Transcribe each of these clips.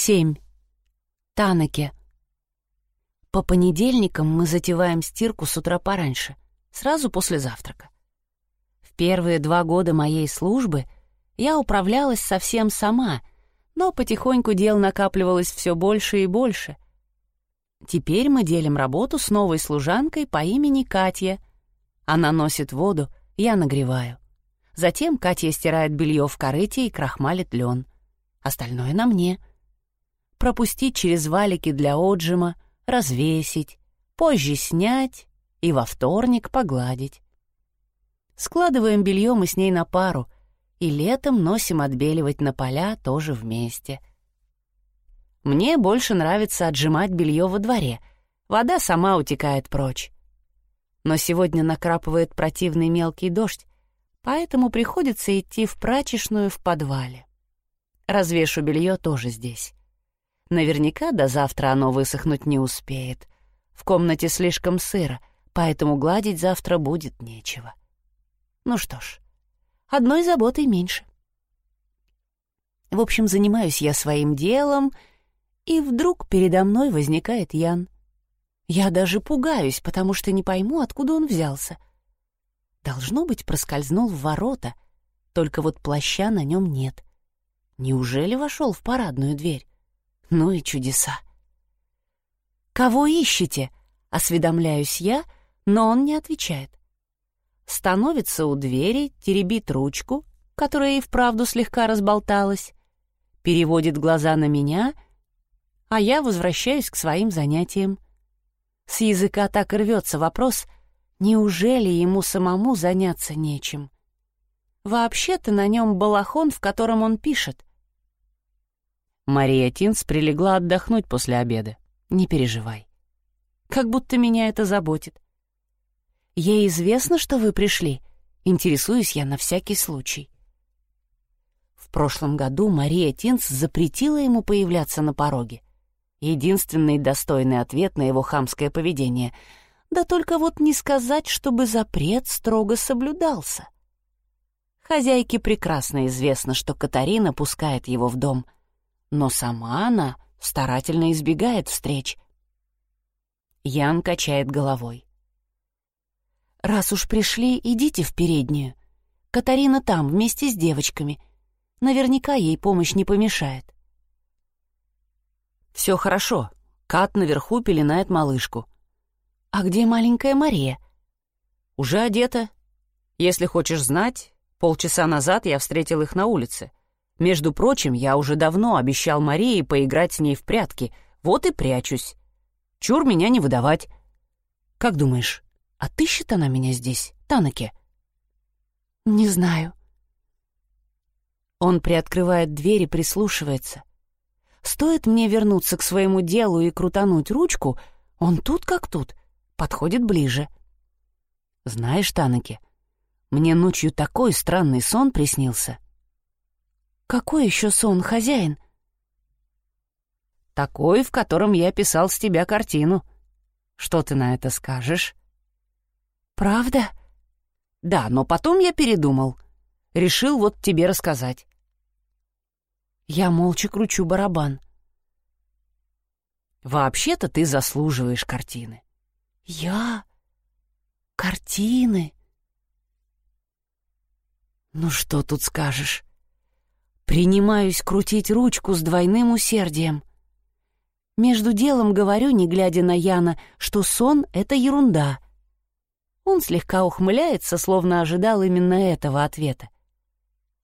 7. Танаке. По понедельникам мы затеваем стирку с утра пораньше, сразу после завтрака. В первые два года моей службы я управлялась совсем сама, но потихоньку дел накапливалось все больше и больше. Теперь мы делим работу с новой служанкой по имени Катя. Она носит воду, я нагреваю. Затем Катя стирает белье в корыте и крахмалит лен. Остальное на мне — пропустить через валики для отжима, развесить, позже снять и во вторник погладить. Складываем белье мы с ней на пару и летом носим отбеливать на поля тоже вместе. Мне больше нравится отжимать белье во дворе, вода сама утекает прочь. Но сегодня накрапывает противный мелкий дождь, поэтому приходится идти в прачечную в подвале. Развешу белье тоже здесь. Наверняка до завтра оно высохнуть не успеет. В комнате слишком сыро, поэтому гладить завтра будет нечего. Ну что ж, одной заботой меньше. В общем, занимаюсь я своим делом, и вдруг передо мной возникает Ян. Я даже пугаюсь, потому что не пойму, откуда он взялся. Должно быть, проскользнул в ворота, только вот плаща на нем нет. Неужели вошел в парадную дверь? Ну и чудеса. «Кого ищете?» — осведомляюсь я, но он не отвечает. Становится у двери, теребит ручку, которая и вправду слегка разболталась, переводит глаза на меня, а я возвращаюсь к своим занятиям. С языка так рвется вопрос, неужели ему самому заняться нечем? Вообще-то на нем балахон, в котором он пишет. Мария Тинс прилегла отдохнуть после обеда. Не переживай. Как будто меня это заботит. Ей известно, что вы пришли. Интересуюсь я на всякий случай. В прошлом году Мария Тинс запретила ему появляться на пороге. Единственный достойный ответ на его хамское поведение. Да только вот не сказать, чтобы запрет строго соблюдался. Хозяйке прекрасно известно, что Катарина пускает его в дом — но сама она старательно избегает встреч. Ян качает головой. «Раз уж пришли, идите в переднюю. Катарина там, вместе с девочками. Наверняка ей помощь не помешает». «Все хорошо. Кат наверху пеленает малышку». «А где маленькая Мария?» «Уже одета. Если хочешь знать, полчаса назад я встретил их на улице. Между прочим, я уже давно обещал Марии поиграть с ней в прятки, вот и прячусь. Чур меня не выдавать. Как думаешь, отыщет она меня здесь, Танаке? Не знаю. Он приоткрывает дверь и прислушивается. Стоит мне вернуться к своему делу и крутануть ручку, он тут как тут, подходит ближе. Знаешь, Танаке, мне ночью такой странный сон приснился — «Какой еще сон, хозяин?» «Такой, в котором я писал с тебя картину. Что ты на это скажешь?» «Правда?» «Да, но потом я передумал. Решил вот тебе рассказать». Я молча кручу барабан. «Вообще-то ты заслуживаешь картины». «Я? Картины?» «Ну что тут скажешь?» Принимаюсь крутить ручку с двойным усердием. Между делом говорю, не глядя на Яна, что сон — это ерунда. Он слегка ухмыляется, словно ожидал именно этого ответа.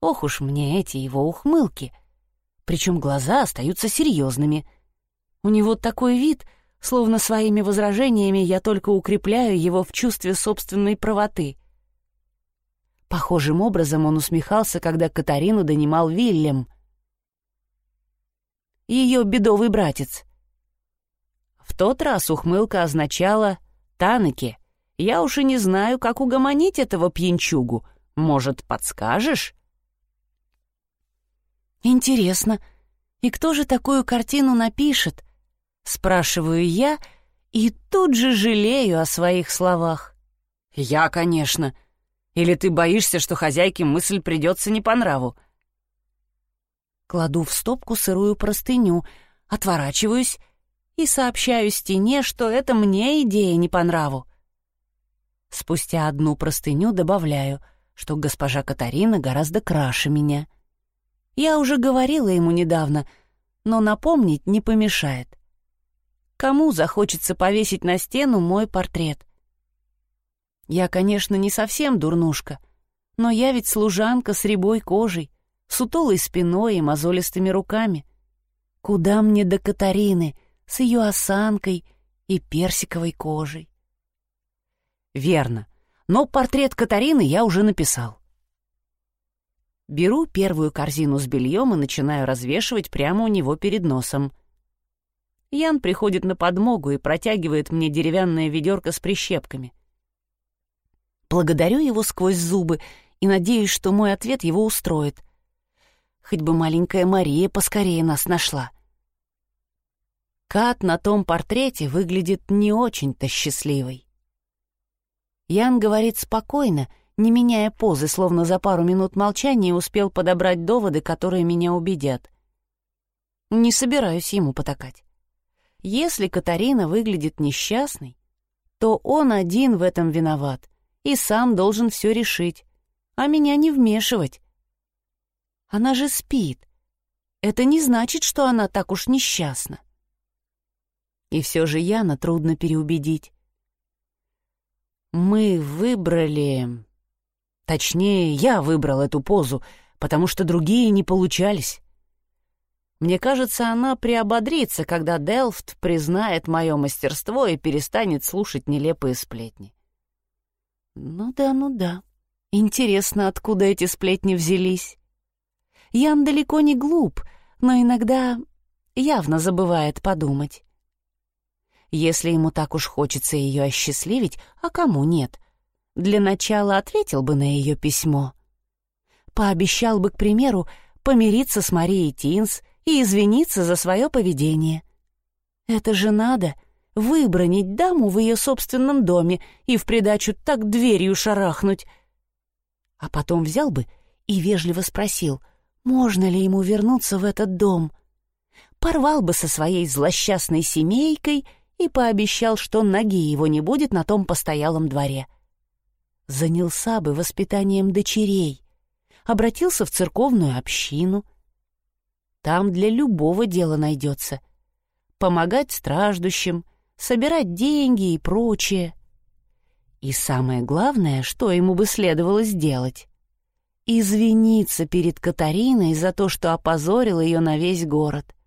Ох уж мне эти его ухмылки. Причем глаза остаются серьезными. У него такой вид, словно своими возражениями я только укрепляю его в чувстве собственной правоты. Похожим образом он усмехался, когда Катарину донимал Вильям. Ее бедовый братец. В тот раз ухмылка означала «Таныки, я уж и не знаю, как угомонить этого пьянчугу. Может, подскажешь?» «Интересно, и кто же такую картину напишет?» Спрашиваю я и тут же жалею о своих словах. «Я, конечно», или ты боишься, что хозяйке мысль придется не по нраву? Кладу в стопку сырую простыню, отворачиваюсь и сообщаю стене, что это мне идея не по нраву. Спустя одну простыню добавляю, что госпожа Катарина гораздо краше меня. Я уже говорила ему недавно, но напомнить не помешает. Кому захочется повесить на стену мой портрет? Я, конечно, не совсем дурнушка, но я ведь служанка с рябой кожей, сутулой спиной и мозолистыми руками. Куда мне до Катарины с ее осанкой и персиковой кожей? Верно. Но портрет Катарины я уже написал. Беру первую корзину с бельем и начинаю развешивать прямо у него перед носом. Ян приходит на подмогу и протягивает мне деревянное ведерко с прищепками. Благодарю его сквозь зубы и надеюсь, что мой ответ его устроит. Хоть бы маленькая Мария поскорее нас нашла. Кат на том портрете выглядит не очень-то счастливой. Ян говорит спокойно, не меняя позы, словно за пару минут молчания успел подобрать доводы, которые меня убедят. Не собираюсь ему потакать. Если Катарина выглядит несчастной, то он один в этом виноват и сам должен все решить, а меня не вмешивать. Она же спит. Это не значит, что она так уж несчастна. И все же Яна трудно переубедить. Мы выбрали... Точнее, я выбрал эту позу, потому что другие не получались. Мне кажется, она приободрится, когда Делфт признает мое мастерство и перестанет слушать нелепые сплетни. Ну да, ну да. Интересно, откуда эти сплетни взялись. Ян далеко не глуп, но иногда явно забывает подумать. Если ему так уж хочется ее осчастливить, а кому нет? Для начала ответил бы на ее письмо. Пообещал бы, к примеру, помириться с Марией Тинс и извиниться за свое поведение. Это же надо — выбронить даму в ее собственном доме и в придачу так дверью шарахнуть. А потом взял бы и вежливо спросил, можно ли ему вернуться в этот дом. Порвал бы со своей злосчастной семейкой — и пообещал, что ноги его не будет на том постоялом дворе. Занялся бы воспитанием дочерей, обратился в церковную общину. Там для любого дела найдется. Помогать страждущим, собирать деньги и прочее. И самое главное, что ему бы следовало сделать — извиниться перед Катариной за то, что опозорил ее на весь город —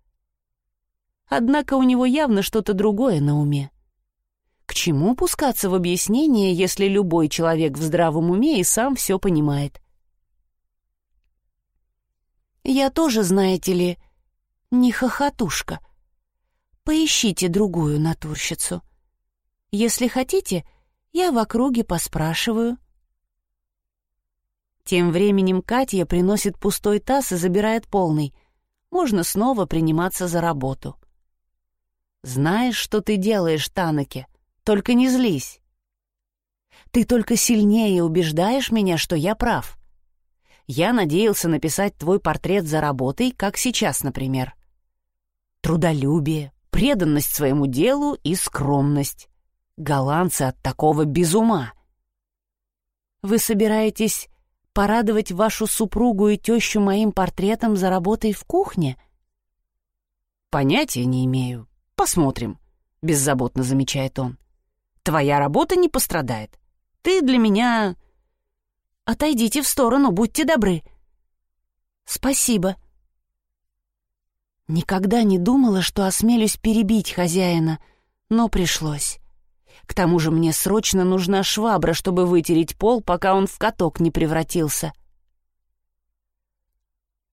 Однако у него явно что-то другое на уме. К чему пускаться в объяснение, если любой человек в здравом уме и сам все понимает? Я тоже, знаете ли, не хохотушка. Поищите другую натурщицу. Если хотите, я в округе поспрашиваю. Тем временем Катя приносит пустой таз и забирает полный. Можно снова приниматься за работу. Знаешь, что ты делаешь, Танаке, только не злись. Ты только сильнее убеждаешь меня, что я прав. Я надеялся написать твой портрет за работой, как сейчас, например. Трудолюбие, преданность своему делу и скромность. Голландцы от такого без ума. Вы собираетесь порадовать вашу супругу и тещу моим портретом за работой в кухне? Понятия не имею. «Посмотрим», — беззаботно замечает он. «Твоя работа не пострадает. Ты для меня...» «Отойдите в сторону, будьте добры». «Спасибо». Никогда не думала, что осмелюсь перебить хозяина, но пришлось. К тому же мне срочно нужна швабра, чтобы вытереть пол, пока он в каток не превратился.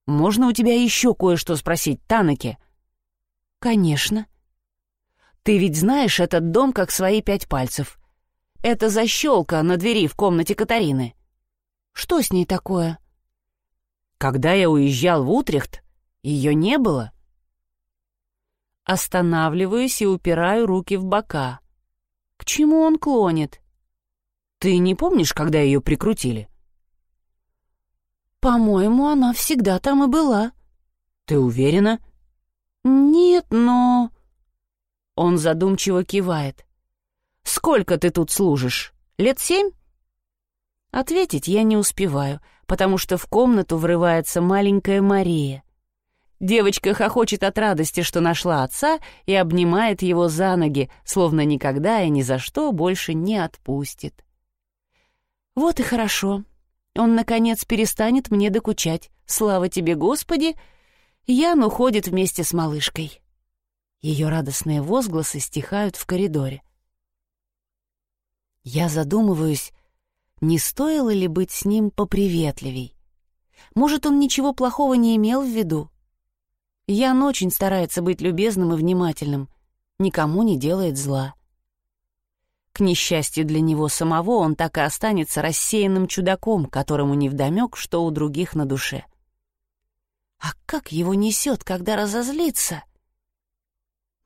«Можно у тебя еще кое-что спросить, Танаке?» «Конечно». Ты ведь знаешь этот дом как свои пять пальцев. Это защелка на двери в комнате Катарины. Что с ней такое? Когда я уезжал в Утрехт, ее не было. Останавливаюсь и упираю руки в бока. К чему он клонит? Ты не помнишь, когда ее прикрутили? По-моему, она всегда там и была. «Ты уверена?» «Нет, но...» Он задумчиво кивает. «Сколько ты тут служишь? Лет семь?» Ответить я не успеваю, потому что в комнату врывается маленькая Мария. Девочка хохочет от радости, что нашла отца, и обнимает его за ноги, словно никогда и ни за что больше не отпустит. «Вот и хорошо. Он, наконец, перестанет мне докучать. Слава тебе, Господи!» Ян уходит вместе с малышкой. Ее радостные возгласы стихают в коридоре. Я задумываюсь, не стоило ли быть с ним поприветливей. Может, он ничего плохого не имел в виду? Ян очень старается быть любезным и внимательным, никому не делает зла. К несчастью для него самого, он так и останется рассеянным чудаком, которому невдомёк, что у других на душе. А как его несет, когда разозлится?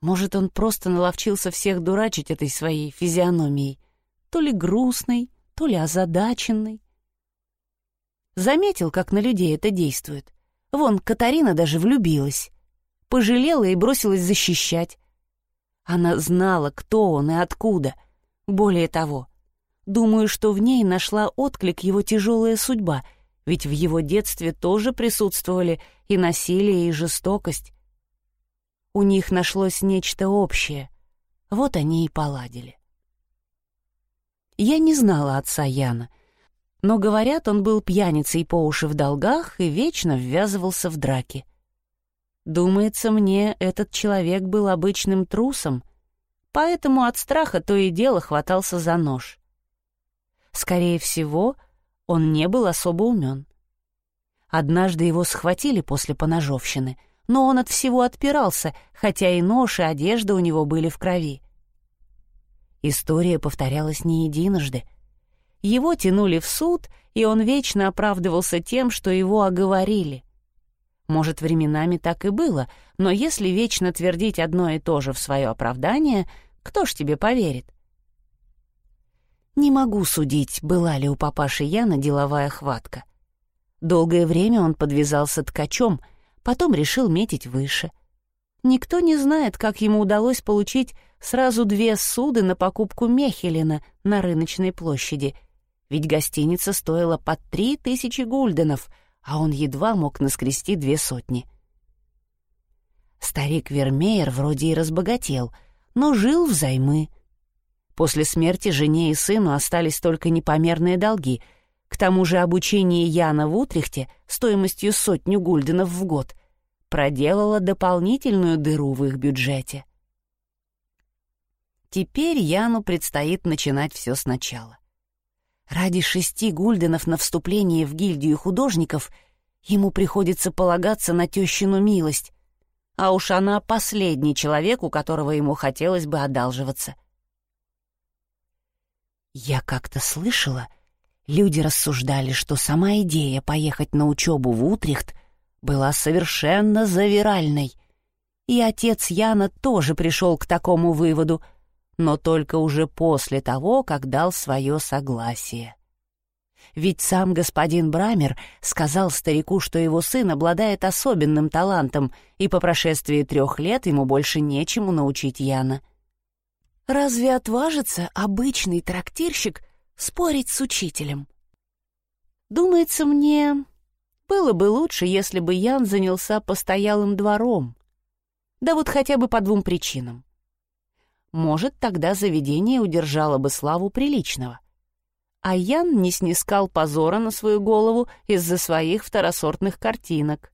Может, он просто наловчился всех дурачить этой своей физиономией, то ли грустной, то ли озадаченной. Заметил, как на людей это действует. Вон, Катарина даже влюбилась. Пожалела и бросилась защищать. Она знала, кто он и откуда. Более того, думаю, что в ней нашла отклик его тяжелая судьба — ведь в его детстве тоже присутствовали и насилие, и жестокость. У них нашлось нечто общее. Вот они и поладили. Я не знала отца Яна, но, говорят, он был пьяницей по уши в долгах и вечно ввязывался в драки. Думается мне, этот человек был обычным трусом, поэтому от страха то и дело хватался за нож. Скорее всего, — он не был особо умен. Однажды его схватили после поножовщины, но он от всего отпирался, хотя и нож, и одежда у него были в крови. История повторялась не единожды. Его тянули в суд, и он вечно оправдывался тем, что его оговорили. Может, временами так и было, но если вечно твердить одно и то же в свое оправдание, кто ж тебе поверит? Не могу судить, была ли у папаши Яна деловая хватка. Долгое время он подвязался ткачом, потом решил метить выше. Никто не знает, как ему удалось получить сразу две суды на покупку Мехелина на рыночной площади, ведь гостиница стоила по три тысячи гульденов, а он едва мог наскрести две сотни. Старик Вермеер вроде и разбогател, но жил взаймы — После смерти жене и сыну остались только непомерные долги. К тому же обучение Яна в Утрехте стоимостью сотню гульденов в год проделало дополнительную дыру в их бюджете. Теперь Яну предстоит начинать все сначала. Ради шести гульденов на вступление в гильдию художников ему приходится полагаться на тещину милость, а уж она последний человек, у которого ему хотелось бы одалживаться — я как-то слышала, люди рассуждали, что сама идея поехать на учебу в Утрехт была совершенно завиральной. И отец Яна тоже пришел к такому выводу, но только уже после того, как дал свое согласие. Ведь сам господин Брамер сказал старику, что его сын обладает особенным талантом, и по прошествии трех лет ему больше нечему научить Яна — Разве отважится обычный трактирщик спорить с учителем? Думается мне, было бы лучше, если бы Ян занялся постоялым двором. Да вот хотя бы по двум причинам. Может, тогда заведение удержало бы славу приличного. А Ян не снискал позора на свою голову из-за своих второсортных картинок.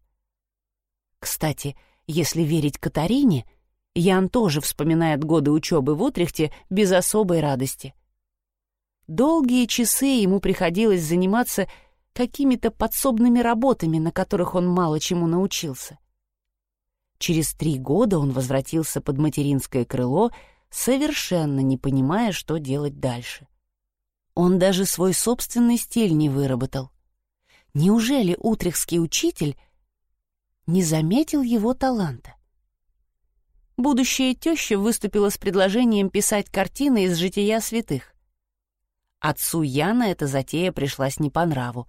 Кстати, если верить Катарине, Ян тоже вспоминает годы учебы в Утрехте без особой радости. Долгие часы ему приходилось заниматься какими-то подсобными работами, на которых он мало чему научился. Через три года он возвратился под материнское крыло, совершенно не понимая, что делать дальше. Он даже свой собственный стиль не выработал. Неужели утрехский учитель не заметил его таланта? будущая теща выступила с предложением писать картины из жития святых. Отцу Яна эта затея пришлась не по нраву.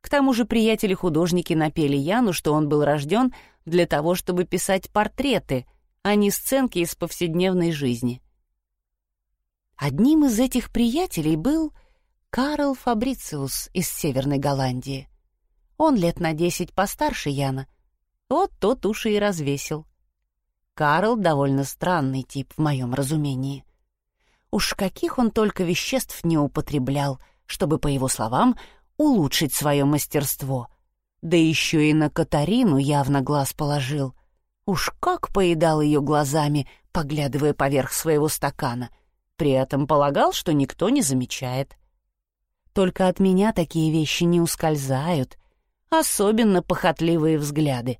К тому же приятели-художники напели Яну, что он был рожден для того, чтобы писать портреты, а не сценки из повседневной жизни. Одним из этих приятелей был Карл Фабрициус из Северной Голландии. Он лет на десять постарше Яна. Вот тот уши и развесил. Карл довольно странный тип в моем разумении. Уж каких он только веществ не употреблял, чтобы, по его словам, улучшить свое мастерство. Да еще и на Катарину явно глаз положил. Уж как поедал ее глазами, поглядывая поверх своего стакана. При этом полагал, что никто не замечает. Только от меня такие вещи не ускользают, особенно похотливые взгляды.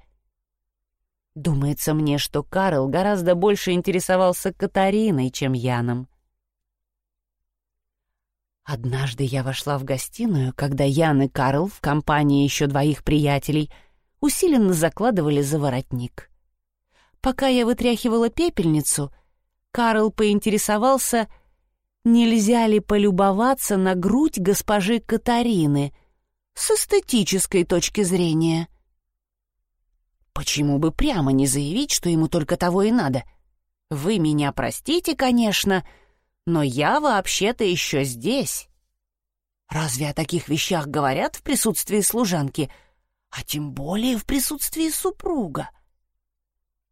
Думается мне, что Карл гораздо больше интересовался Катариной, чем Яном. Однажды я вошла в гостиную, когда Ян и Карл в компании еще двоих приятелей усиленно закладывали за воротник. Пока я вытряхивала пепельницу, Карл поинтересовался, нельзя ли полюбоваться на грудь госпожи Катарины с эстетической точки зрения. Почему бы прямо не заявить, что ему только того и надо? Вы меня простите, конечно, — но я вообще-то еще здесь. Разве о таких вещах говорят в присутствии служанки, а тем более в присутствии супруга?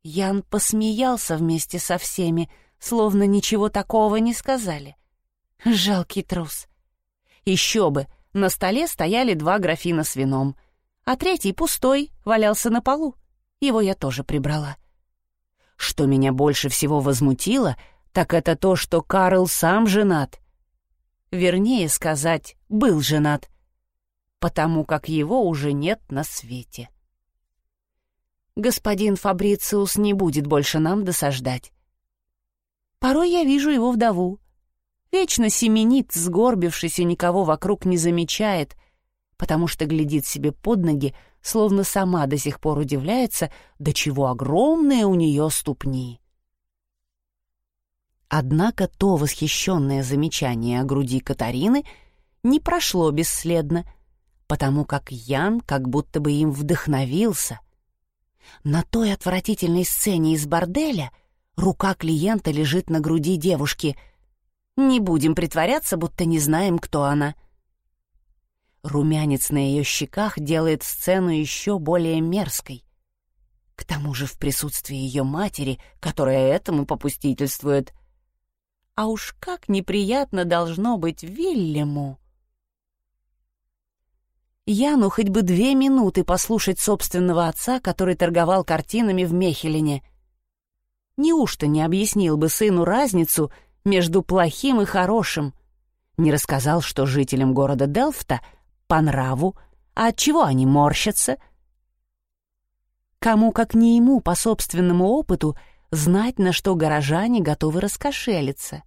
Ян посмеялся вместе со всеми, словно ничего такого не сказали. Жалкий трус. Еще бы, на столе стояли два графина с вином, а третий пустой валялся на полу. Его я тоже прибрала. Что меня больше всего возмутило — так это то, что Карл сам женат. Вернее сказать, был женат, потому как его уже нет на свете. Господин Фабрициус не будет больше нам досаждать. Порой я вижу его вдову. Вечно семенит, сгорбившись и никого вокруг не замечает, потому что глядит себе под ноги, словно сама до сих пор удивляется, до чего огромные у нее ступни. Однако то восхищенное замечание о груди Катарины не прошло бесследно, потому как Ян как будто бы им вдохновился. На той отвратительной сцене из борделя рука клиента лежит на груди девушки. Не будем притворяться, будто не знаем, кто она. Румянец на ее щеках делает сцену еще более мерзкой. К тому же в присутствии ее матери, которая этому попустительствует — а уж как неприятно должно быть Вильяму. Яну хоть бы две минуты послушать собственного отца, который торговал картинами в Мехелине. Неужто не объяснил бы сыну разницу между плохим и хорошим? Не рассказал, что жителям города Делфта по нраву, а от чего они морщатся? Кому, как не ему, по собственному опыту — знать, на что горожане готовы раскошелиться.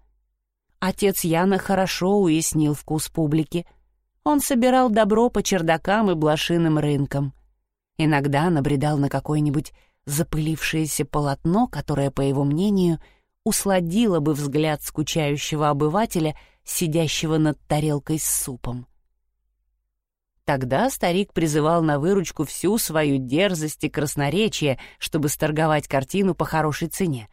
Отец Яна хорошо уяснил вкус публики. Он собирал добро по чердакам и блошиным рынкам. Иногда набредал на какое-нибудь запылившееся полотно, которое, по его мнению, усладило бы взгляд скучающего обывателя, сидящего над тарелкой с супом. Тогда старик призывал на выручку всю свою дерзость и красноречие, чтобы сторговать картину по хорошей цене.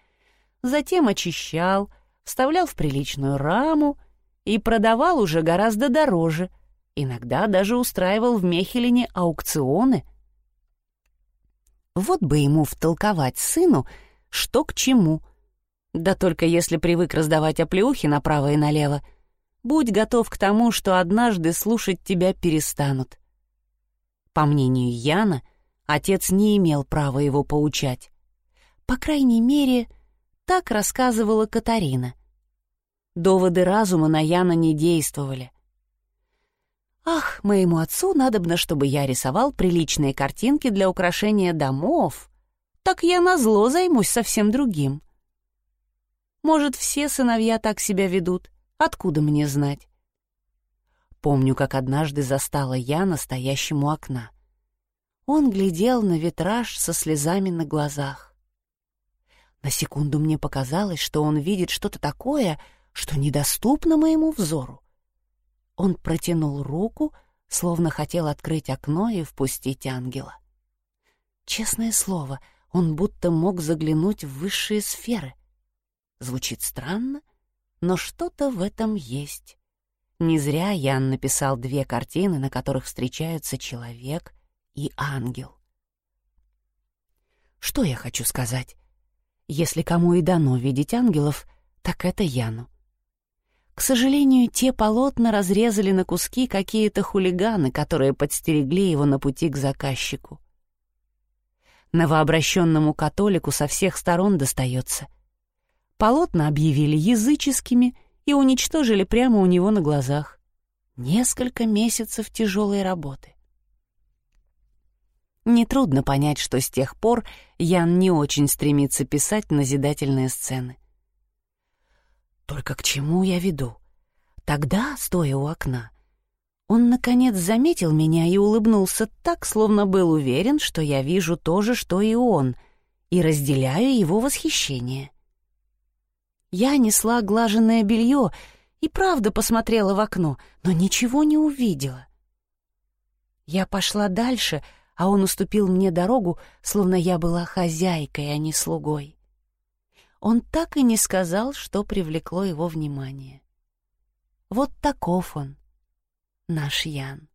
Затем очищал, вставлял в приличную раму и продавал уже гораздо дороже. Иногда даже устраивал в Мехелине аукционы. Вот бы ему втолковать сыну, что к чему. Да только если привык раздавать оплеухи направо и налево, Будь готов к тому, что однажды слушать тебя перестанут. По мнению Яна, отец не имел права его поучать. По крайней мере, так рассказывала Катарина. Доводы разума на Яна не действовали. «Ах, моему отцу надобно, чтобы я рисовал приличные картинки для украшения домов. Так я назло займусь совсем другим. Может, все сыновья так себя ведут. Откуда мне знать? Помню, как однажды застала я настоящему окна. Он глядел на витраж со слезами на глазах. На секунду мне показалось, что он видит что-то такое, что недоступно моему взору. Он протянул руку, словно хотел открыть окно и впустить ангела. Честное слово, он будто мог заглянуть в высшие сферы. Звучит странно, но что-то в этом есть. Не зря Ян написал две картины, на которых встречаются человек и ангел. Что я хочу сказать? Если кому и дано видеть ангелов, так это Яну. К сожалению, те полотна разрезали на куски какие-то хулиганы, которые подстерегли его на пути к заказчику. Новообращенному католику со всех сторон достается. Полотна объявили языческими и уничтожили прямо у него на глазах. Несколько месяцев тяжелой работы. Нетрудно понять, что с тех пор Ян не очень стремится писать назидательные сцены. Только к чему я веду? Тогда, стоя у окна, он, наконец, заметил меня и улыбнулся так, словно был уверен, что я вижу то же, что и он, и разделяю его восхищение. Я несла глаженное белье и правда посмотрела в окно, но ничего не увидела. Я пошла дальше, а он уступил мне дорогу, словно я была хозяйкой, а не слугой. Он так и не сказал, что привлекло его внимание. Вот таков он, наш Ян.